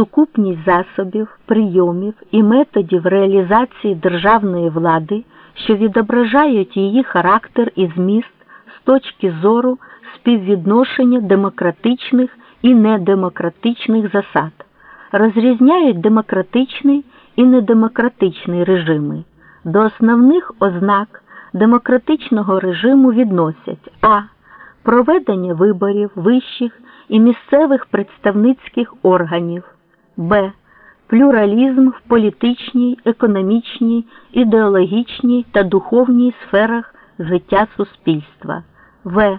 сукупність засобів, прийомів і методів реалізації державної влади, що відображають її характер і зміст з точки зору співвідношення демократичних і недемократичних засад, розрізняють демократичний і недемократичний режими. До основних ознак демократичного режиму відносять а. Проведення виборів вищих і місцевих представницьких органів, б. Плюралізм в політичній, економічній, ідеологічній та духовній сферах життя суспільства, в.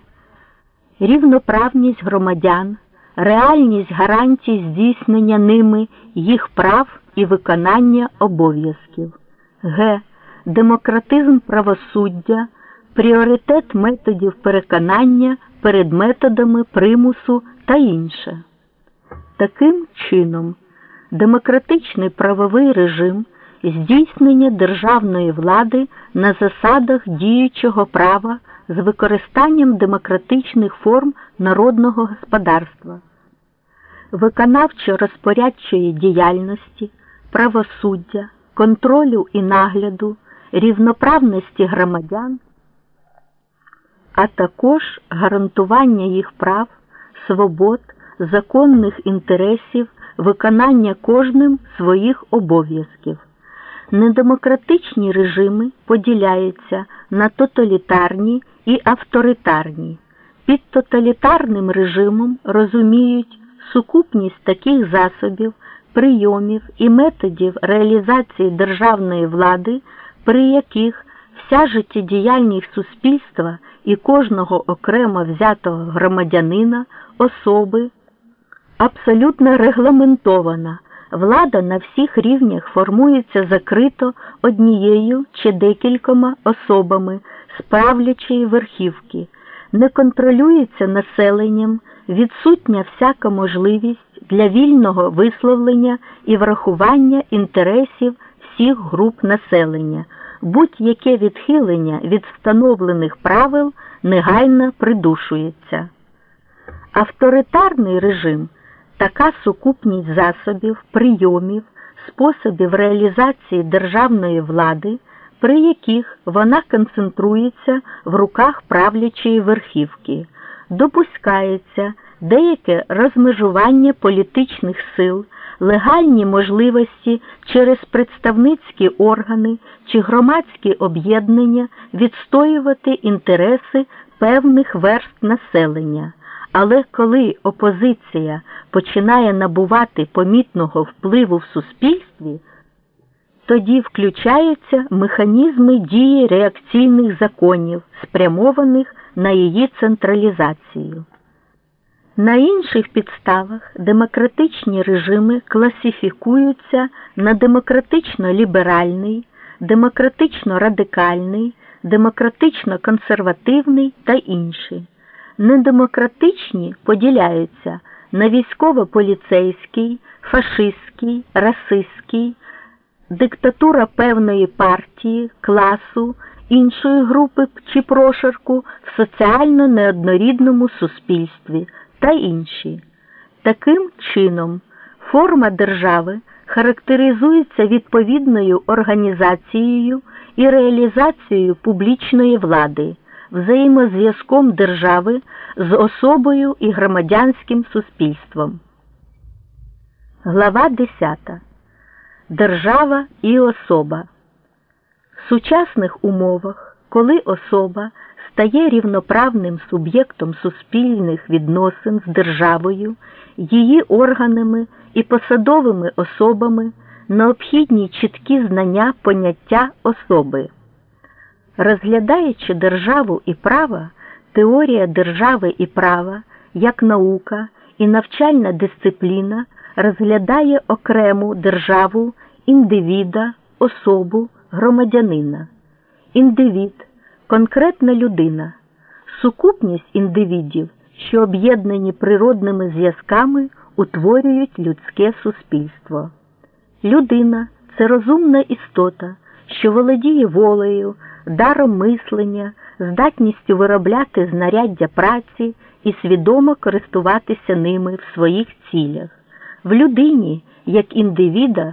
Рівноправність громадян, реальність гарантій здійснення ними їх прав і виконання обов'язків, г. Демократизм правосуддя, пріоритет методів переконання перед методами примусу та інше. Таким чином, демократичний правовий режим здійснення державної влади на засадах діючого права з використанням демократичних форм народного господарства, виконавчо-розпорядчої діяльності, правосуддя, контролю і нагляду, рівноправності громадян, а також гарантування їх прав, свобод, законних інтересів, виконання кожним своїх обов'язків. Недемократичні режими поділяються на тоталітарні і авторитарні. Під тоталітарним режимом розуміють сукупність таких засобів, прийомів і методів реалізації державної влади, при яких вся життєдіяльність суспільства і кожного окремо взятого громадянина, особи абсолютно регламентована. Влада на всіх рівнях формується закрито однією чи декількома особами з правлячої верхівки, не контролюється населенням, відсутня всяка можливість для вільного висловлення і врахування інтересів всіх груп населення, будь-яке відхилення від встановлених правил негайно придушується. Авторитарний режим така сукупність засобів, прийомів, способів реалізації державної влади, при яких вона концентрується в руках правлячої верхівки, допускається деяке розмежування політичних сил, легальні можливості через представницькі органи чи громадські об'єднання відстоювати інтереси певних верст населення. Але коли опозиція починає набувати помітного впливу в суспільстві, тоді включаються механізми дії реакційних законів, спрямованих на її централізацію. На інших підставах демократичні режими класифікуються на демократично-ліберальний, демократично-радикальний, демократично-консервативний та інші. Недемократичні поділяються на військово-поліцейський, фашистський, расистський, диктатура певної партії, класу, іншої групи чи прошарку в соціально неоднорідному суспільстві та інші. Таким чином, форма держави характеризується відповідною організацією і реалізацією публічної влади, взаємозв'язком держави з особою і громадянським суспільством. Глава 10. Держава і особа. В сучасних умовах, коли особа стає рівноправним суб'єктом суспільних відносин з державою, її органами і посадовими особами необхідні чіткі знання поняття особи. Розглядаючи державу і право, теорія держави і права як наука і навчальна дисципліна розглядає окрему державу, індивіда, особу, громадянина. Індивід конкретна людина, сукупність індивідів, що об'єднані природними зв'язками, утворюють людське суспільство. Людина це розумна істота, що володіє волею, даром мислення, здатністю виробляти знаряддя праці і свідомо користуватися ними в своїх цілях. В людині як індивіда